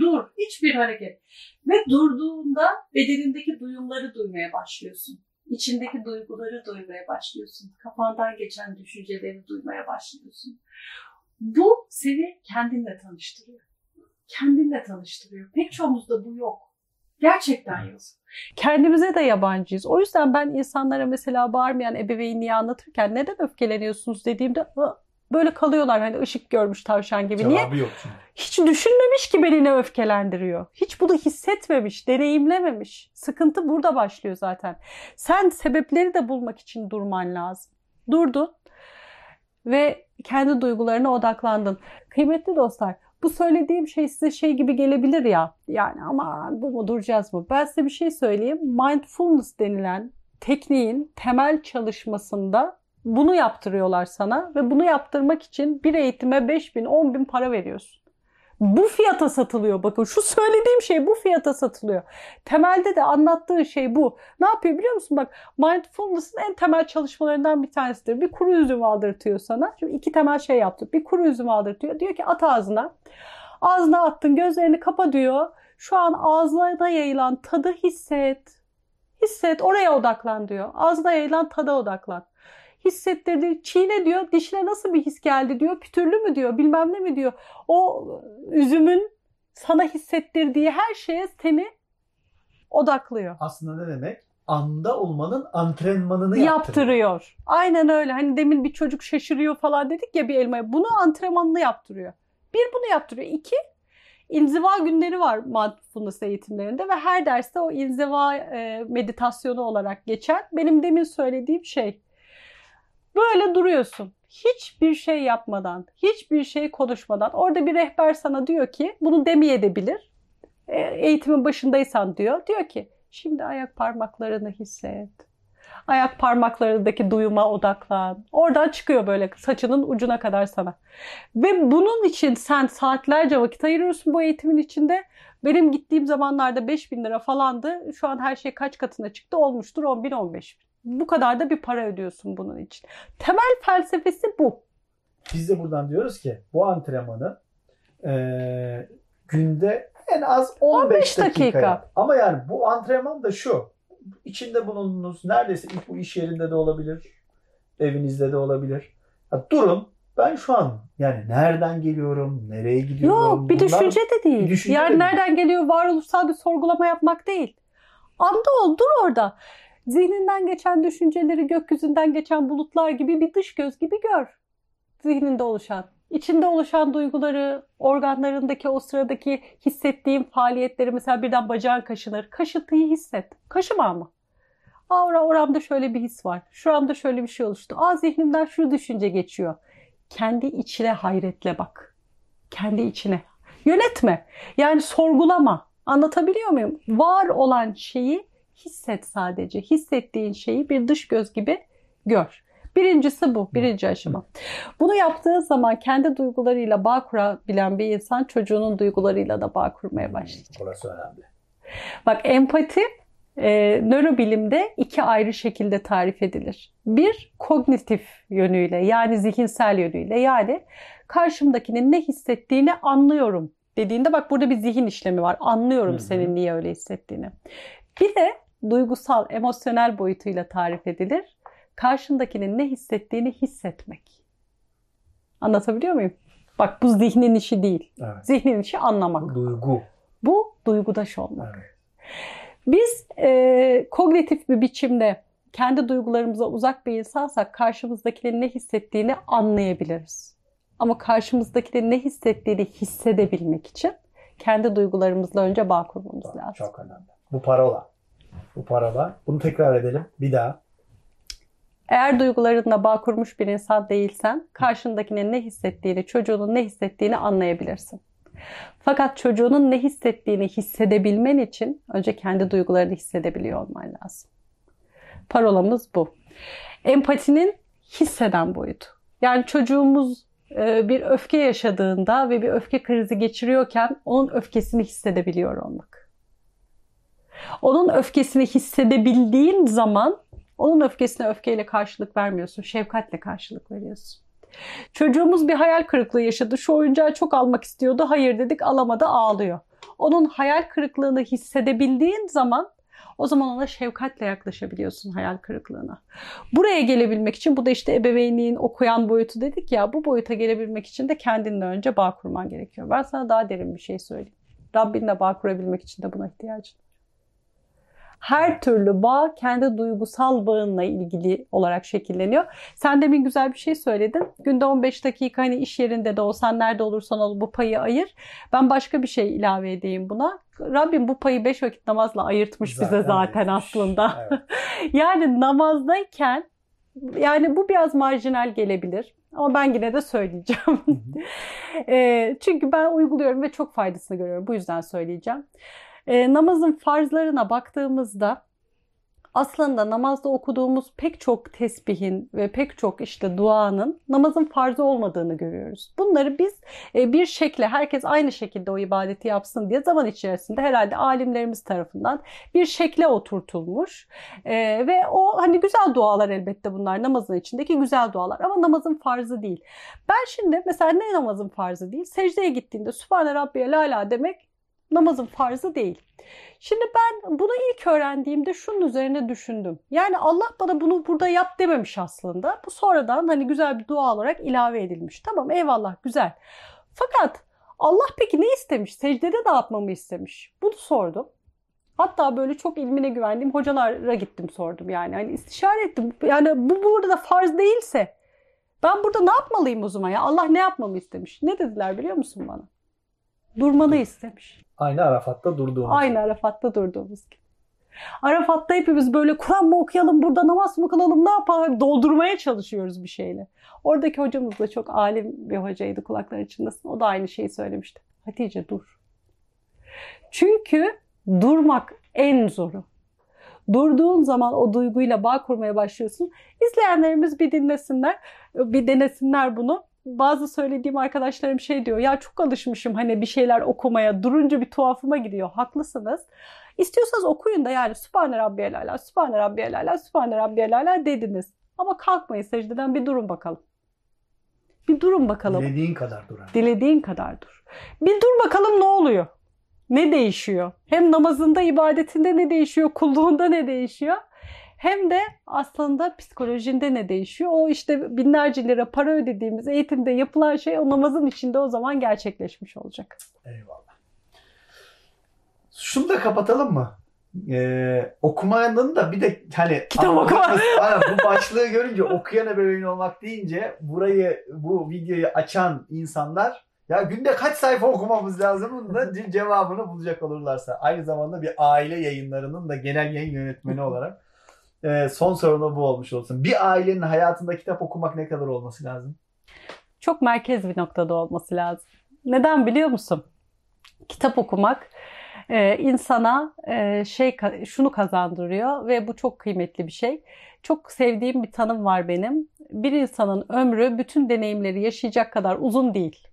Dur. Hiçbir hareket. Ve durduğunda bedenindeki duyumları duymaya başlıyorsun. İçindeki duyguları duymaya başlıyorsun. Kafandan geçen düşünceleri duymaya başlıyorsun. Bu seni kendinle tanıştırıyor. Kendinle tanıştırıyor. Pek çoğumuzda bu yok. Gerçekten yok. Kendimize de yabancıyız. O yüzden ben insanlara mesela bağırmayan ebeveynliği anlatırken neden öfkeleniyorsunuz dediğimde böyle kalıyorlar hani ışık görmüş tavşan gibi. Cevabı Niye? yok çünkü. Hiç düşünmemiş ki beni ne öfkelendiriyor. Hiç bunu hissetmemiş, deneyimlememiş. Sıkıntı burada başlıyor zaten. Sen sebepleri de bulmak için durman lazım. Durdun ve kendi duygularına odaklandın. Kıymetli dostlar, bu söylediğim şey size şey gibi gelebilir ya. Yani ama bu mu duracağız mı? Ben size bir şey söyleyeyim. Mindfulness denilen tekniğin temel çalışmasında bunu yaptırıyorlar sana ve bunu yaptırmak için bir eğitime 5 bin, 10 bin para veriyorsun. Bu fiyata satılıyor bakın şu söylediğim şey bu fiyata satılıyor. Temelde de anlattığı şey bu. Ne yapıyor biliyor musun? Bak mindfulness'ın en temel çalışmalarından bir tanesidir. Bir kuru üzüm aldırtıyor sana. Şimdi iki temel şey yaptı. Bir kuru üzüm aldırtıyor. Diyor ki at ağzına. Ağzına attın gözlerini kapa diyor. Şu an ağzına yayılan tadı hisset. Hisset oraya odaklan diyor. Ağzına yayılan tada odaklan hissettirdi. Çiğne diyor. Dişine nasıl bir his geldi diyor. Pütürlü mü diyor. Bilmem ne mi diyor. O üzümün sana hissettirdiği her şeye seni odaklıyor. Aslında ne demek? Anda olmanın antrenmanını yaptırıyor. Yaptırıyor. Aynen öyle. Hani demin bir çocuk şaşırıyor falan dedik ya bir elmaya. Bunu antrenmanını yaptırıyor. Bir bunu yaptırıyor. İki inziva günleri var mindfulness eğitimlerinde ve her derste o inziva e, meditasyonu olarak geçen benim demin söylediğim şey. Böyle duruyorsun. Hiçbir şey yapmadan, hiçbir şey konuşmadan. Orada bir rehber sana diyor ki, bunu demeyebilir. E, eğitimin başındaysan diyor. Diyor ki, şimdi ayak parmaklarını hisset. Ayak parmaklarındaki duyuma odaklan. Oradan çıkıyor böyle saçının ucuna kadar sana. Ve bunun için sen saatlerce vakit ayırıyorsun bu eğitimin içinde. Benim gittiğim zamanlarda 5 bin lira falandı. Şu an her şey kaç katına çıktı olmuştur 10 bin 15 bin. Bu kadar da bir para ödüyorsun bunun için. Temel felsefesi bu. Biz de buradan diyoruz ki bu antrenmanı e, günde en az 15, 15 dakika. dakika. Ama yani bu antrenman da şu. İçinde bulunduğunuz neredeyse bu iş yerinde de olabilir. Evinizde de olabilir. Ya durun. Ben şu an yani nereden geliyorum, nereye gidiyorum? Yok bir Bunlar- düşünce de değil. düşünce de yani değil. nereden geliyor varoluşsal bir sorgulama yapmak değil. Anda ol dur orada. Zihninden geçen düşünceleri gökyüzünden geçen bulutlar gibi bir dış göz gibi gör. Zihninde oluşan. içinde oluşan duyguları, organlarındaki o sıradaki hissettiğin faaliyetleri mesela birden bacağın kaşınır. Kaşıntıyı hisset. Kaşıma ama. Aa ora- oramda şöyle bir his var. Şuramda şöyle bir şey oluştu. Aa zihnimden şu düşünce geçiyor. Kendi içine hayretle bak. Kendi içine. Yönetme. Yani sorgulama. Anlatabiliyor muyum? Var olan şeyi hisset sadece. Hissettiğin şeyi bir dış göz gibi gör. Birincisi bu. Birinci aşama. Bunu yaptığı zaman kendi duygularıyla bağ kurabilen bir insan çocuğunun duygularıyla da bağ kurmaya başlayacak. Burası önemli. Bak empati e, nörobilimde iki ayrı şekilde tarif edilir. Bir kognitif yönüyle yani zihinsel yönüyle yani karşımdakinin ne hissettiğini anlıyorum dediğinde bak burada bir zihin işlemi var. Anlıyorum Hı hı. senin niye öyle hissettiğini. Bir de duygusal, emosyonel boyutuyla tarif edilir. Karşındakinin ne hissettiğini hissetmek. Anlatabiliyor muyum? Bak bu zihnin işi değil. Evet. Zihnin işi anlamak. Duygu. Bu duygudaş olmak. Evet. Biz e, kognitif bir biçimde kendi duygularımıza uzak bir insansak karşımızdakinin ne hissettiğini anlayabiliriz. Ama karşımızdakinin ne hissettiğini hissedebilmek için kendi duygularımızla önce bağ kurmamız lazım. çok önemli. Bu parola. Bu parola. Bunu tekrar edelim. Bir daha. Eğer duygularınla bağ kurmuş bir insan değilsen karşındakinin ne hissettiğini, çocuğunun ne hissettiğini anlayabilirsin. Fakat çocuğunun ne hissettiğini hissedebilmen için önce kendi duygularını hissedebiliyor olman lazım. Parolamız bu. Empatinin hisseden boyutu. Yani çocuğumuz e, bir öfke yaşadığında ve bir öfke krizi geçiriyorken onun öfkesini hissedebiliyor olmak. Onun öfkesini hissedebildiğin zaman onun öfkesine öfkeyle karşılık vermiyorsun, şefkatle karşılık veriyorsun. Çocuğumuz bir hayal kırıklığı yaşadı. Şu oyuncağı çok almak istiyordu. Hayır dedik alamadı ağlıyor. onun hayal kırıklığını hissedebildiğin zaman o zaman ona şefkatle yaklaşabiliyorsun hayal kırıklığına. Buraya gelebilmek için bu da işte ebeveynliğin okuyan boyutu dedik ya bu boyuta gelebilmek için de kendinle önce bağ kurman gerekiyor. Ben sana daha derin bir şey söyleyeyim. Rabbinle bağ kurabilmek için de buna ihtiyacın her türlü bağ kendi duygusal bağınla ilgili olarak şekilleniyor. Sen demin güzel bir şey söyledin. Günde 15 dakika hani iş yerinde de olsan nerede olursan ol bu payı ayır. Ben başka bir şey ilave edeyim buna. Rabbim bu payı 5 vakit namazla ayırtmış zaten bize zaten ayırtmış. aslında. Evet. yani namazdayken yani bu biraz marjinal gelebilir. Ama ben yine de söyleyeceğim. e, çünkü ben uyguluyorum ve çok faydasını görüyorum. Bu yüzden söyleyeceğim. E, namazın farzlarına baktığımızda aslında namazda okuduğumuz pek çok tesbihin ve pek çok işte duanın namazın farzı olmadığını görüyoruz. Bunları biz e, bir şekle herkes aynı şekilde o ibadeti yapsın diye zaman içerisinde herhalde alimlerimiz tarafından bir şekle oturtulmuş. E, ve o hani güzel dualar elbette bunlar namazın içindeki güzel dualar ama namazın farzı değil. Ben şimdi mesela ne namazın farzı değil? Secdeye gittiğinde Sübhane Rabbiyel Ala demek namazın farzı değil. Şimdi ben bunu ilk öğrendiğimde şunun üzerine düşündüm. Yani Allah bana bunu burada yap dememiş aslında. Bu sonradan hani güzel bir dua olarak ilave edilmiş. Tamam eyvallah güzel. Fakat Allah peki ne istemiş? Secdede ne yapmamı istemiş? Bunu sordum. Hatta böyle çok ilmine güvendiğim hocalara gittim sordum yani. Hani istişare ettim. Yani bu burada farz değilse ben burada ne yapmalıyım o zaman ya? Allah ne yapmamı istemiş? Ne dediler biliyor musun bana? Durmanı istemiş. Aynı Arafat'ta durduğumuz Aynı Arafat'ta durduğumuz gibi. Arafat'ta hepimiz böyle Kur'an mı okuyalım, burada namaz mı kılalım, ne yapalım doldurmaya çalışıyoruz bir şeyle. Oradaki hocamız da çok alim bir hocaydı kulaklar içindesin. O da aynı şeyi söylemişti. Hatice dur. Çünkü durmak en zoru. Durduğun zaman o duyguyla bağ kurmaya başlıyorsun. İzleyenlerimiz bir dinlesinler, bir denesinler bunu bazı söylediğim arkadaşlarım şey diyor ya çok alışmışım hani bir şeyler okumaya durunca bir tuhafıma gidiyor. Haklısınız. İstiyorsanız okuyun da yani Sübhane Rabbiyel Ala, Sübhane Rabbiyel Ala, Sübhane Rabbiyel Ala dediniz. Ama kalkmayın secdeden bir durun bakalım. Bir durun bakalım. Dilediğin kadar dur. Dilediğin kadar dur. Bir dur bakalım ne oluyor? Ne değişiyor? Hem namazında, ibadetinde ne değişiyor? Kulluğunda ne değişiyor? Hem de aslında psikolojinde ne değişiyor? O işte binlerce lira para ödediğimiz eğitimde yapılan şey o namazın içinde o zaman gerçekleşmiş olacak. Eyvallah. Şunu da kapatalım mı? Ee, okumanın da bir de hani kitap okuma. bu başlığı görünce okuyan ebeveyn olmak deyince burayı bu videoyu açan insanlar ya günde kaç sayfa okumamız lazım da cevabını bulacak olurlarsa. Aynı zamanda bir aile yayınlarının da genel yayın yönetmeni olarak e, son sorunu bu olmuş olsun. Bir ailenin hayatında kitap okumak ne kadar olması lazım? Çok merkez bir noktada olması lazım. Neden biliyor musun? Kitap okumak e, insana e, şey şunu kazandırıyor ve bu çok kıymetli bir şey. Çok sevdiğim bir tanım var benim. Bir insanın ömrü bütün deneyimleri yaşayacak kadar uzun değil.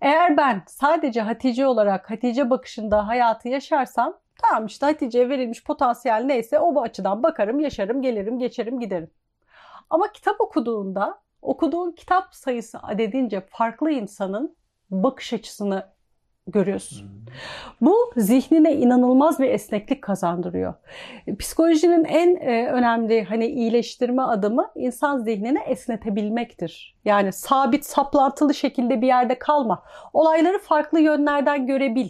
Eğer ben sadece Hatice olarak Hatice bakışında hayatı yaşarsam Tamam işte Hatice'ye verilmiş potansiyel neyse o bu açıdan bakarım, yaşarım, gelirim, geçerim, giderim. Ama kitap okuduğunda okuduğun kitap sayısı adedince farklı insanın bakış açısını görüyorsun. Hmm. Bu zihnine inanılmaz bir esneklik kazandırıyor. Psikolojinin en e, önemli hani iyileştirme adımı insan zihnini esnetebilmektir. Yani sabit saplantılı şekilde bir yerde kalma. Olayları farklı yönlerden görebil.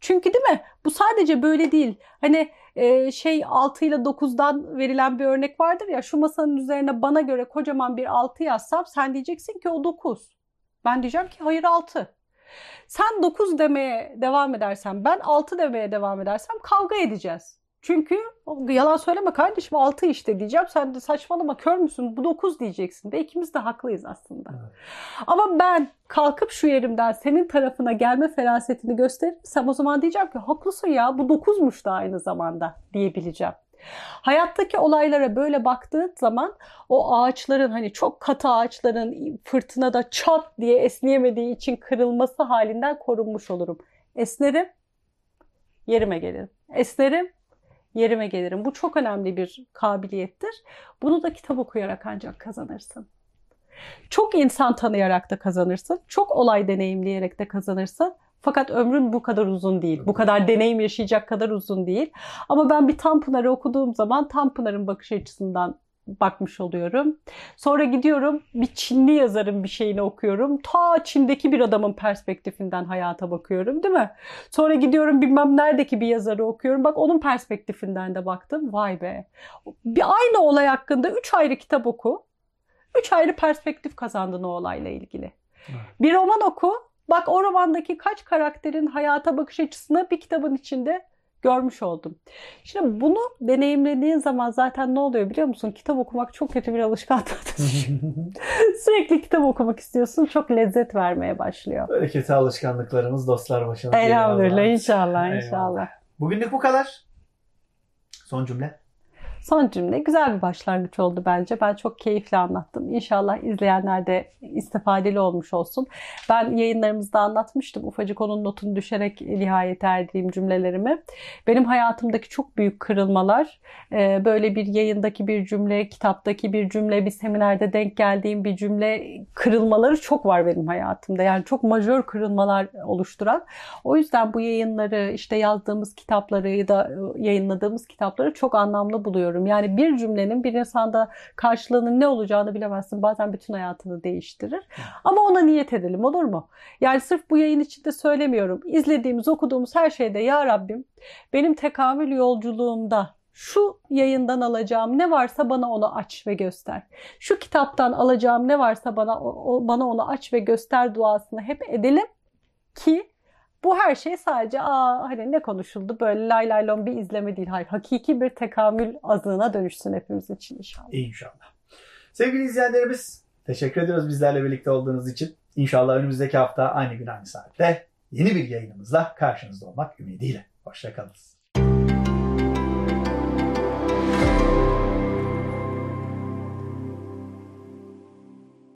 Çünkü değil mi? Bu sadece böyle değil. Hani e, şey 6 ile 9'dan verilen bir örnek vardır ya şu masanın üzerine bana göre kocaman bir 6 yazsam sen diyeceksin ki o 9. Ben diyeceğim ki hayır 6. Sen 9 demeye devam edersen ben 6 demeye devam edersem kavga edeceğiz. Çünkü yalan söyleme kardeşim 6 işte diyeceğim. Sen de saçmalama kör müsün? Bu 9 diyeceksin. Ve ikimiz de haklıyız aslında. Evet. Ama ben kalkıp şu yerimden senin tarafına gelme ferasetini gösterirsem o zaman diyeceğim ki haklısın ya bu 9'muş da aynı zamanda diyebileceğim. Hayattaki olaylara böyle baktığın zaman o ağaçların hani çok katı ağaçların fırtınada çat diye esneyemediği için kırılması halinden korunmuş olurum. Esnerim, yerime gelirim. Esnerim, yerime gelirim. Bu çok önemli bir kabiliyettir. Bunu da kitap okuyarak ancak kazanırsın. Çok insan tanıyarak da kazanırsın. Çok olay deneyimleyerek de kazanırsın. Fakat ömrün bu kadar uzun değil. Bu kadar deneyim yaşayacak kadar uzun değil. Ama ben bir Tanpınar'ı okuduğum zaman Tanpınar'ın bakış açısından bakmış oluyorum. Sonra gidiyorum bir Çinli yazarın bir şeyini okuyorum. Ta Çin'deki bir adamın perspektifinden hayata bakıyorum değil mi? Sonra gidiyorum bilmem neredeki bir yazarı okuyorum. Bak onun perspektifinden de baktım. Vay be. Bir aynı olay hakkında üç ayrı kitap oku. Üç ayrı perspektif kazandın o olayla ilgili. Evet. Bir roman oku. Bak o romandaki kaç karakterin hayata bakış açısını bir kitabın içinde görmüş oldum. Şimdi bunu deneyimlediğin zaman zaten ne oluyor biliyor musun? Kitap okumak çok kötü bir alışkanlık. Sürekli kitap okumak istiyorsun. Çok lezzet vermeye başlıyor. Böyle kötü alışkanlıklarımız dostlar başına Elhamdülillah inşallah inşallah. Bugünlük bu kadar. Son cümle. Son cümle güzel bir başlangıç oldu bence. Ben çok keyifli anlattım. İnşallah izleyenler de istifadeli olmuş olsun. Ben yayınlarımızda anlatmıştım. Ufacık onun notunu düşerek nihayet erdiğim cümlelerimi. Benim hayatımdaki çok büyük kırılmalar, e, böyle bir yayındaki bir cümle, kitaptaki bir cümle, bir seminerde denk geldiğim bir cümle kırılmaları çok var benim hayatımda. Yani çok majör kırılmalar oluşturan. O yüzden bu yayınları, işte yazdığımız kitapları ya da yayınladığımız kitapları çok anlamlı buluyorum düşünüyorum. Yani bir cümlenin bir insanda karşılığının ne olacağını bilemezsin. Bazen bütün hayatını değiştirir. Ama ona niyet edelim olur mu? Yani sırf bu yayın içinde söylemiyorum. İzlediğimiz, okuduğumuz her şeyde ya Rabbim benim tekamül yolculuğumda şu yayından alacağım ne varsa bana onu aç ve göster. Şu kitaptan alacağım ne varsa bana bana onu aç ve göster duasını hep edelim ki bu her şey sadece aa hani ne konuşuldu böyle lay lay lon bir izleme değil. Hayır hakiki bir tekamül azığına dönüşsün hepimiz için inşallah. İnşallah. Sevgili izleyenlerimiz teşekkür ediyoruz bizlerle birlikte olduğunuz için. İnşallah önümüzdeki hafta aynı gün aynı saatte yeni bir yayınımızla karşınızda olmak ümidiyle. Hoşçakalın.